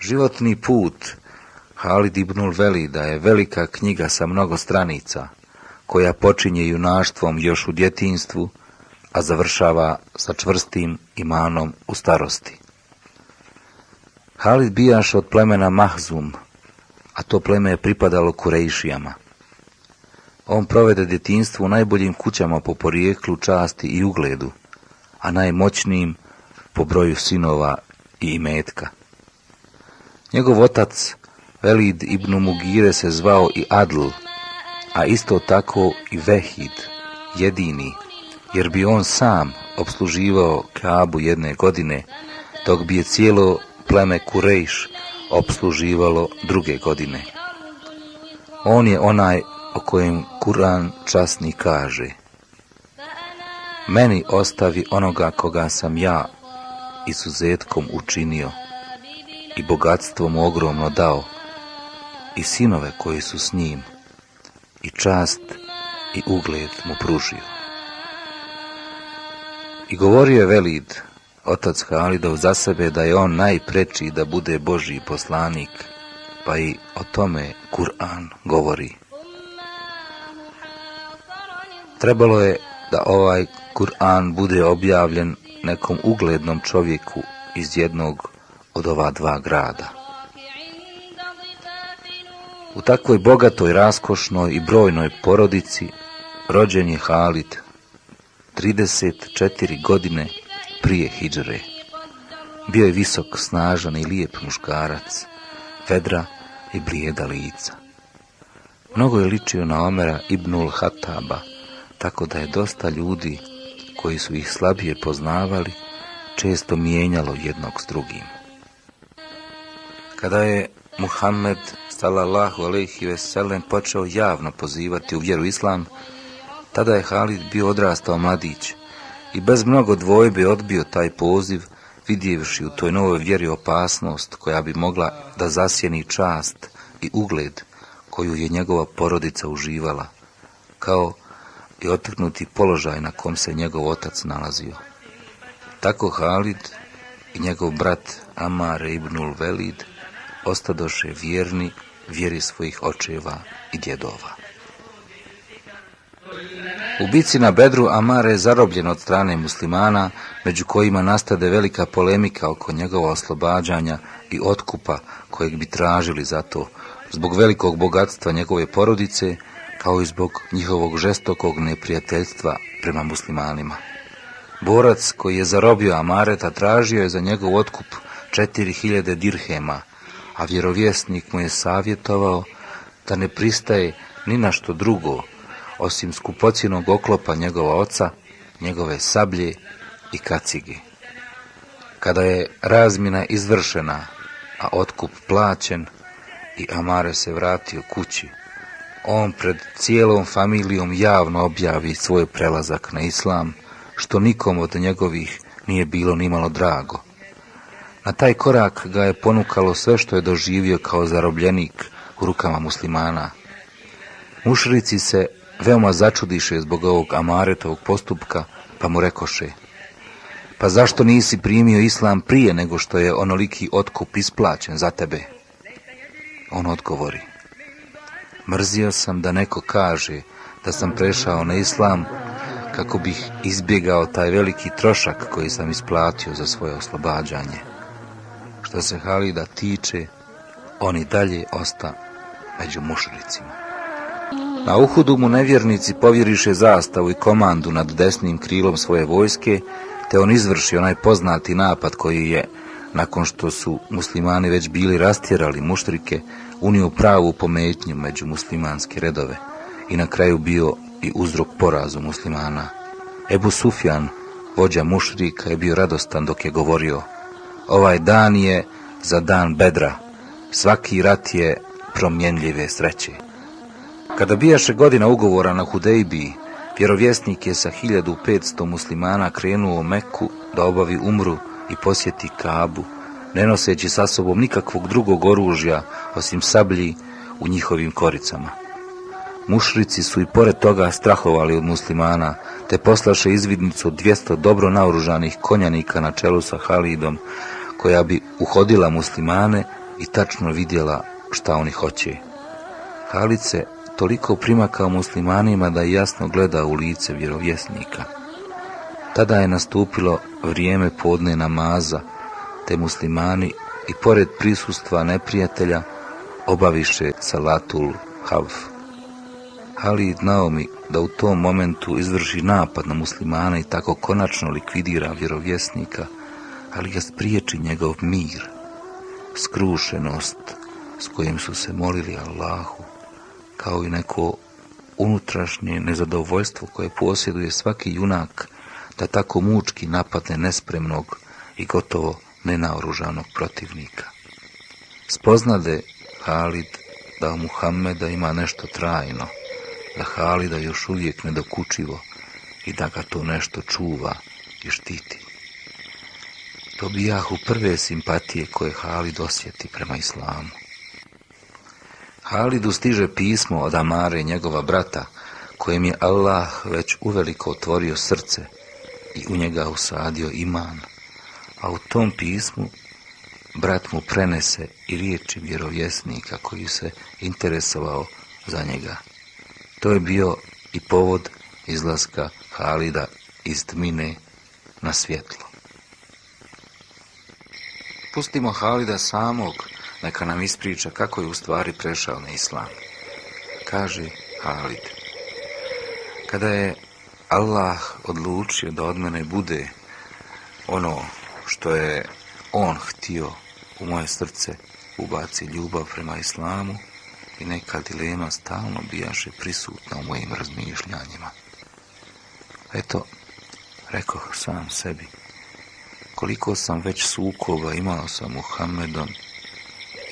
Životni put Halid ibnul Velida je velika knjiga sa mnogo stranica, koja počinje junaštvom još u djetinstvu, a završava sa čvrstim imanom u starosti. Halid bijaš od plemena Mahzum, a to pleme je pripadalo Kurejšijama. On provede djetinstvo u najboljim kućama po porijeklu, časti i ugledu, a najmoćnijim po broju sinova i imetka. Njegov otac, Velid ibn Mugire, se zvao i Adl, a isto tako i Vehid, jedini, jer bi on sam obsluživao Kabu jedne godine, dok bi je cijelo pleme Kurejš obsluživalo druge godine. On je onaj o kojem Kur'an časni kaže Meni ostavi onoga koga sam ja izuzetkom učinio i bogatstvo mu ogromno dao i sinove koji su s njim i čast i ugled mu pružio. I govorio je Velid, otac Halidov, za sebe da je on najpreči da bude Božji poslanik, pa i o tome Kur'an govori. Trebalo je da ovaj Kur'an bude objavljen nekom uglednom čovjeku iz jednog od ova dva grada. U takvoj bogatoj, raskošnoj i brojnoj porodici rođen je Halid 34 godine prije Hidžre. Bio je visok, snažan i lijep muškarac, vedra i blijeda lica. Mnogo je ličio na Omera ibnul Hataba, tako da je dosta ljudi koji su ih slabije poznavali često mijenjalo jednog s drugim. Kada je Muhammed sallallahu alejhi ve sellem počeo javno pozivati u vjeru islam, tada je Halid bio odrastao mladić i bez mnogo dvojbe odbio taj poziv, vidjevši u toj novoj vjeri opasnost koja bi mogla da zasjeni čast i ugled koju je njegova porodica uživala, kao i otrgnuti položaj na kom se njegov otac nalazio. Tako Halid i njegov brat Amar ibnul Velid ostadoše vjerni vjeri svojih očeva i djedova. U bici na Bedru Amare je zarobljen od strane muslimana, među kojima nastade velika polemika oko njegova oslobađanja i otkupa kojeg bi tražili za to, zbog velikog bogatstva njegove porodice, kao i zbog njihovog žestokog neprijateljstva prema muslimanima. Borac koji je zarobio Amareta tražio je za njegov otkup 4000 dirhema, a vjerovjesnik mu je savjetovao da ne pristaje ni na što drugo, osim skupocijenog oklopa njegova oca, njegove sablje i kacige. Kada je razmina izvršena, a otkup plaćen i Amare se vratio kući, on pred cijelom familijom javno objavi svoj prelazak na islam, što nikom od njegovih nije bilo nimalo drago. Na taj korak ga je ponukalo sve što je doživio kao zarobljenik u rukama muslimana. Mušrici se veoma začudiše zbog ovog Amaretovog postupka, pa mu rekoše, pa zašto nisi primio islam prije nego što je onoliki otkup isplaćen za tebe? On odgovori, mrzio sam da neko kaže da sam prešao na islam kako bih izbjegao taj veliki trošak koji sam isplatio za svoje oslobađanje. Što se Halida tiče, on i dalje osta među mušricima. Na Uhudu mu nevjernici povjeriše zastavu i komandu nad desnim krilom svoje vojske, te on izvrši onaj poznati napad koji je, nakon što su muslimani već bili rastjerali muštrike, unio pravu pometnju među muslimanske redove i na kraju bio i uzrok porazu muslimana. Ebu Sufjan, vođa mušrika, je bio radostan dok je govorio Ovaj dan je za dan bedra, svaki rat je promjenljive sreće. Kada bijaše godina ugovora na Hudejbiji, vjerovjesnik je sa 1500 muslimana krenuo u Meku da obavi umru i posjeti Kabu, ne noseći sa sobom nikakvog drugog oružja osim sablji u njihovim koricama. Mušrici su i pored toga strahovali od muslimana, te poslaše izvidnicu od 200 dobro naoružanih konjanika na čelu sa Halidom, koja bi uhodila muslimane i tačno vidjela šta oni hoće. Halid se toliko primakao muslimanima da jasno gleda u lice vjerovjesnika. Tada je nastupilo vrijeme podne namaza, te muslimani i pored prisustva neprijatelja obaviše salatul havf. Halid Naomi da u tom momentu izvrši napad na muslimana i tako konačno likvidira vjerovjesnika, ali ga spriječi njegov mir, skrušenost s kojim su se molili Allahu, kao i neko unutrašnje nezadovoljstvo koje posjeduje svaki junak da tako mučki napadne nespremnog i gotovo nenaoružanog protivnika. Spoznade Halid da Muhammeda ima nešto trajno, da Halida još uvijek nedokučivo i da ga to nešto čuva i štiti. To bijahu prve simpatije koje Halid osjeti prema islamu. Halidu stiže pismo od Amare njegova brata, kojem je Allah već uveliko otvorio srce i u njega usadio iman, a u tom pismu brat mu prenese i riječi vjerovjesnika koji se interesovao za njega. To je bio i povod izlaska Halida iz tmine na svjetlo. Pustimo Halida samog, neka nam ispriča kako je u stvari prešao na islam. Kaže Halid. Kada je Allah odlučio da od mene bude ono što je on htio u moje srce ubaci ljubav prema islamu i neka dilema stalno bijaše prisutna u mojim razmišljanjima. Eto, rekoh sam sebi, koliko sam već sukoba imao sa Muhammedom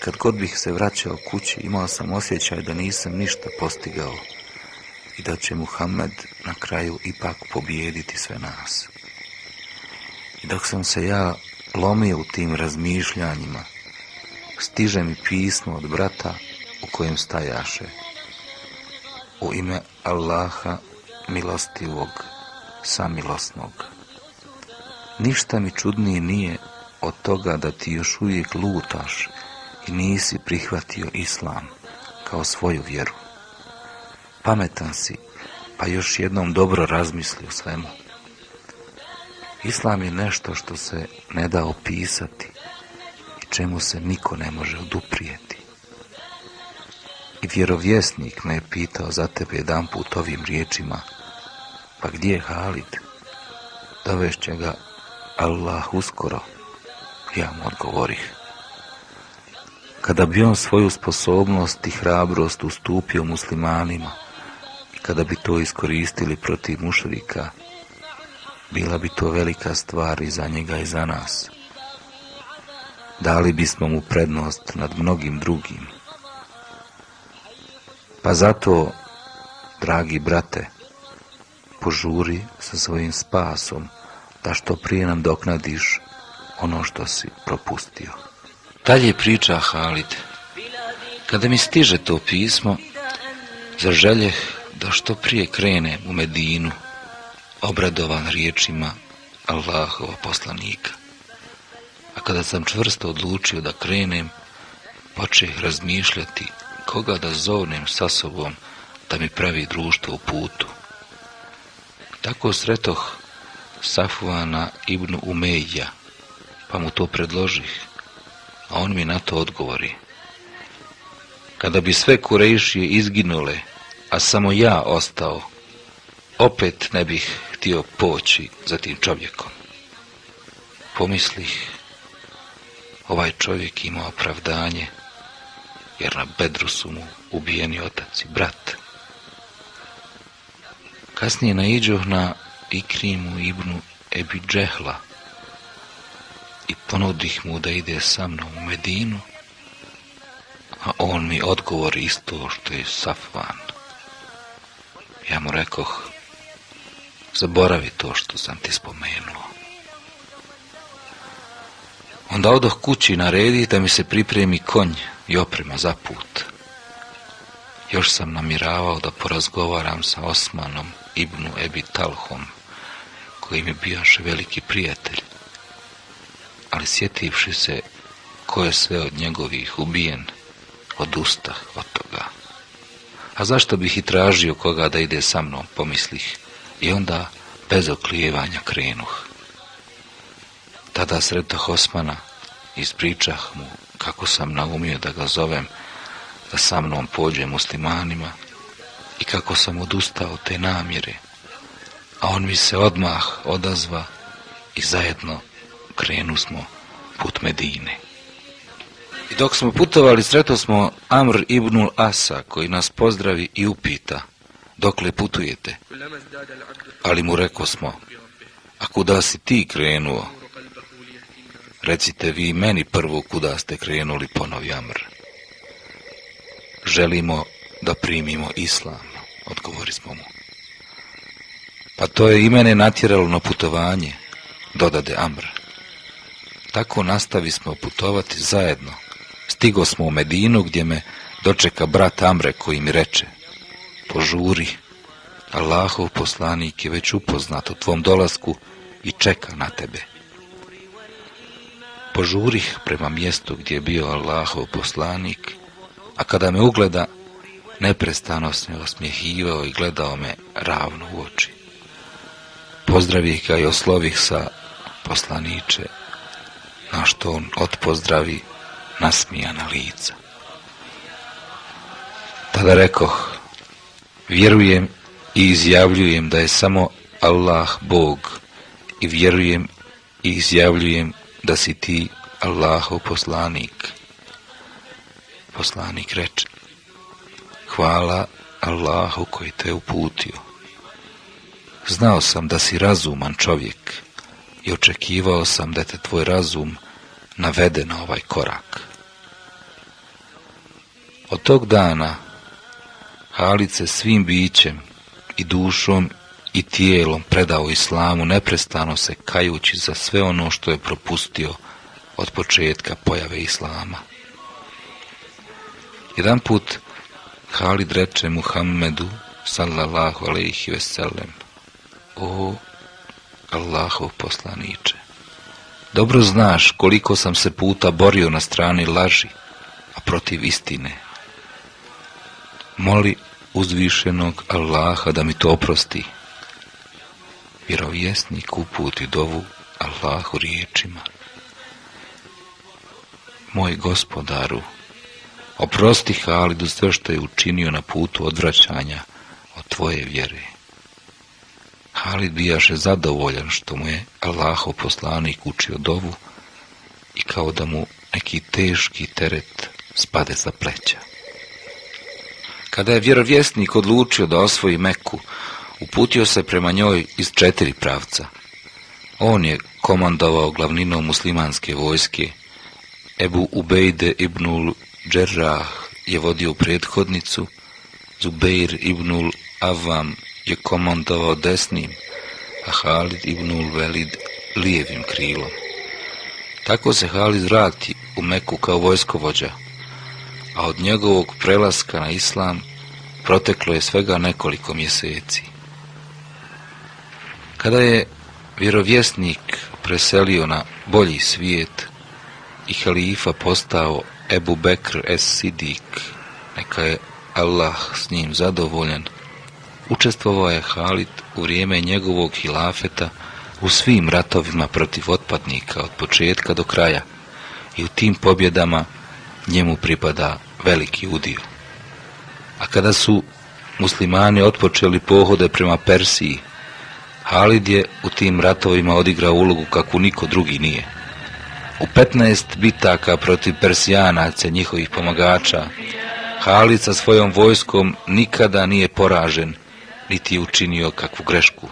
kad god bih se vraćao kući imao sam osjećaj da nisam ništa postigao i da će Muhammed na kraju ipak pobijediti sve nas. I dok sam se ja lomio u tim razmišljanjima, stiže mi pismo od brata u kojem stajaše. U ime Allaha milostivog, samilosnog. Ništa mi čudnije nije od toga da ti još uvijek lutaš i nisi prihvatio islam kao svoju vjeru. Pametan si, pa još jednom dobro razmisli o svemu. Islam je nešto što se ne da opisati i čemu se niko ne može oduprijeti. I vjerovjesnik me je pitao za tebe jedan put ovim riječima, pa gdje je Halid? Dovešće ga Allah uskoro, ja mu odgovorih. Kada bi on svoju sposobnost i hrabrost ustupio muslimanima i kada bi to iskoristili protiv mušrika, bila bi to velika stvar i za njega i za nas. Dali bismo mu prednost nad mnogim drugim. Pa zato, dragi brate, požuri sa svojim spasom, da što prije nam doknadiš ono što si propustio. Dalje priča Halid. Kada mi stiže to pismo, zaželjeh da što prije krene u Medinu, obradovan riječima Allahova poslanika. A kada sam čvrsto odlučio da krenem, počeh razmišljati koga da zovnem sa sobom da mi pravi društvo u putu. Tako sretoh Safuana ibn Umejja, pa mu to predložih, a on mi na to odgovori. Kada bi sve kurejšije izginule, a samo ja ostao, opet ne bih htio poći za tim čovjekom. Pomislih, ovaj čovjek ima opravdanje, jer na bedru su mu ubijeni otac i brat. Kasnije naiđoh na Ikrimu ibnu Ebi Džehla i ponudih mu da ide sa mnom u Medinu, a on mi odgovori isto što je Safvan. Ja mu rekoh, zaboravi to što sam ti spomenuo. Onda odoh kući naredi da mi se pripremi konj i oprema za put. Još sam namiravao da porazgovaram sa Osmanom ibnu Ebi Talhom, koji mi bijaše veliki prijatelj. Ali sjetivši se ko je sve od njegovih ubijen, odustah od toga. A zašto bih i tražio koga da ide sa mnom, pomislih, i onda bez oklijevanja krenuh. Tada sretoh Osmana, ispričah mu kako sam naumio da ga zovem, da sa mnom pođe muslimanima i kako sam odustao te namjere, a on mi se odmah odazva i zajedno krenu smo put Medine. I dok smo putovali, sreto smo Amr ibnul Asa, koji nas pozdravi i upita, dokle putujete? Ali mu reko smo, a kuda si ti krenuo? Recite vi meni prvo kuda ste krenuli, ponovi Amr. Želimo da primimo islam, odgovori smo mu. Pa to je i mene natjeralo na putovanje, dodade Amr. Tako nastavi smo putovati zajedno. Stigo smo u Medinu gdje me dočeka brat Amre koji mi reče Požuri, Allahov poslanik je već upoznat u tvom dolasku i čeka na tebe. Požurih prema mjestu gdje je bio Allahov poslanik, a kada me ugleda, neprestano se osmjehivao i gledao me ravno u oči. Pozdravih ga i oslovih sa poslaniče, na što on odpozdravi nasmijana lica. Tada rekoh, vjerujem i izjavljujem da je samo Allah Bog i vjerujem i izjavljujem da si ti Allahov poslanik. Poslanik reče, hvala Allahu koji te uputio. Znao sam da si razuman čovjek i očekivao sam da te tvoj razum navede na ovaj korak. Od tog dana Halid se svim bićem i dušom i tijelom predao islamu, neprestano se kajući za sve ono što je propustio od početka pojave islama. Jedan put Halid reče Muhammedu sallallahu alaihi veselem O Allahov poslaniče dobro znaš koliko sam se puta borio na strani laži, a protiv istine. Moli uzvišenog Allaha da mi to oprosti. Vjerovjesnik uputi dovu Allahu riječima. Moj gospodaru, oprosti Halidu sve što je učinio na putu odvraćanja od tvoje vjere. Halid bijaše zadovoljan što mu je Allahov poslanik učio dovu i kao da mu neki teški teret spade za pleća. Kada je vjerovjesnik odlučio da osvoji Meku, uputio se prema njoj iz četiri pravca. On je komandovao glavninom muslimanske vojske. Ebu Ubejde ibnul Džerrah je vodio prethodnicu, Zubeir ibnul Avam je komandovao desnim, a Halid ibnul Velid lijevim krilom. Tako se Halid vrati u Meku kao vojskovođa, a od njegovog prelaska na islam proteklo je svega nekoliko mjeseci. Kada je vjerovjesnik preselio na bolji svijet i halifa postao Ebu Bekr es Sidik, neka je Allah s njim zadovoljan, učestvovao je Halid u vrijeme njegovog hilafeta u svim ratovima protiv otpadnika od početka do kraja i u tim pobjedama njemu pripada veliki udio. A kada su muslimani otpočeli pohode prema Persiji, Halid je u tim ratovima odigrao ulogu kakvu niko drugi nije. U 15 bitaka protiv Persijanaca njihovih pomagača, Halid sa svojom vojskom nikada nije poražen niti je učinio kakvu grešku.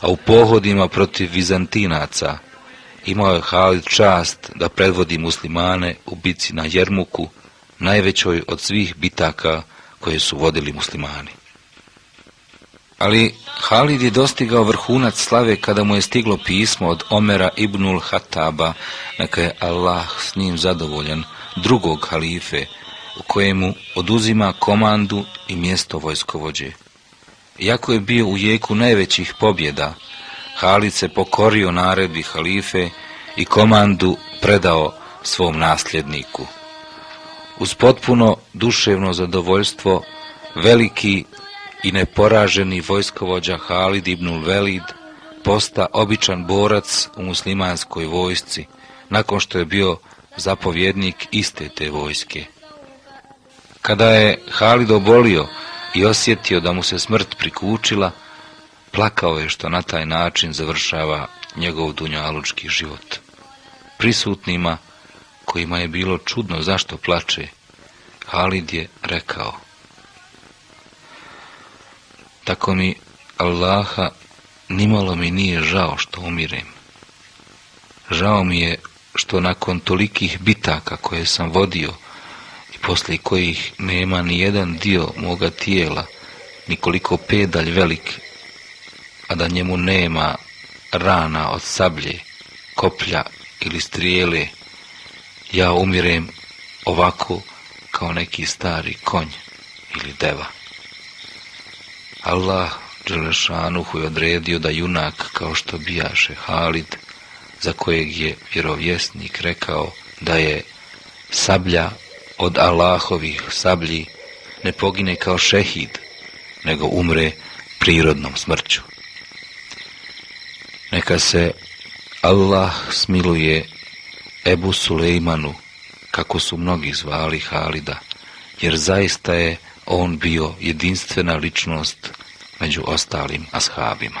A u pohodima protiv Vizantinaca imao je Halid čast da predvodi muslimane u bici na Jermuku, najvećoj od svih bitaka koje su vodili muslimani. Ali Halid je dostigao vrhunac slave kada mu je stiglo pismo od Omera ibnul Hataba, neka je Allah s njim zadovoljan, drugog halife, u kojemu oduzima komandu i mjesto vojskovođe. Iako je bio u jeku najvećih pobjeda, Halid se pokorio naredbi halife i komandu predao svom nasljedniku. Uz potpuno duševno zadovoljstvo veliki i neporaženi vojskovođa Halid ibn Velid posta običan borac u muslimanskoj vojsci nakon što je bio zapovjednik iste te vojske. Kada je Halid obolio i osjetio da mu se smrt prikučila, plakao je što na taj način završava njegov dunjalučki život. Prisutnima, kojima je bilo čudno zašto plače, Halid je rekao Tako mi Allaha nimalo mi nije žao što umirem. Žao mi je što nakon tolikih bitaka koje sam vodio poslije kojih nema ni jedan dio moga tijela, nikoliko pedalj velik, a da njemu nema rana od sablje, koplja ili strijele, ja umirem ovako kao neki stari konj ili deva. Allah Đelešanuhu je odredio da junak kao što bijaše Halid, za kojeg je vjerovjesnik rekao da je sablja od Allahovih sablji, ne pogine kao šehid, nego umre prirodnom smrću. Neka se Allah smiluje Ebu Sulejmanu, kako su mnogi zvali Halida, jer zaista je on bio jedinstvena ličnost među ostalim ashabima.